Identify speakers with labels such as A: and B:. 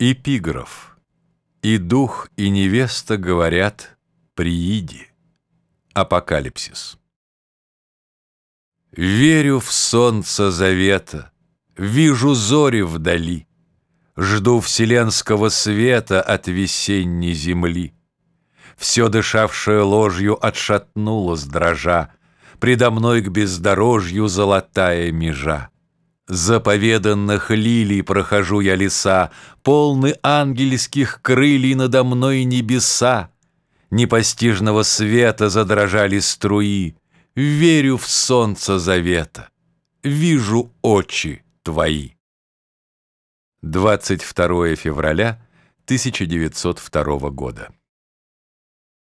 A: Эпиграф. И дух, и невеста говорят «прииди». Апокалипсис. Верю в солнце завета, Вижу зори вдали, Жду вселенского света От весенней земли. Все дышавшее ложью Отшатнулось дрожа, Предо мной к бездорожью Золотая межа. Заповеданных лилий прохожу я леса, Полны ангельских крылий надо мной небеса. Непостижного света задрожали струи, Верю в солнце завета, вижу очи твои. 22 февраля 1902 года.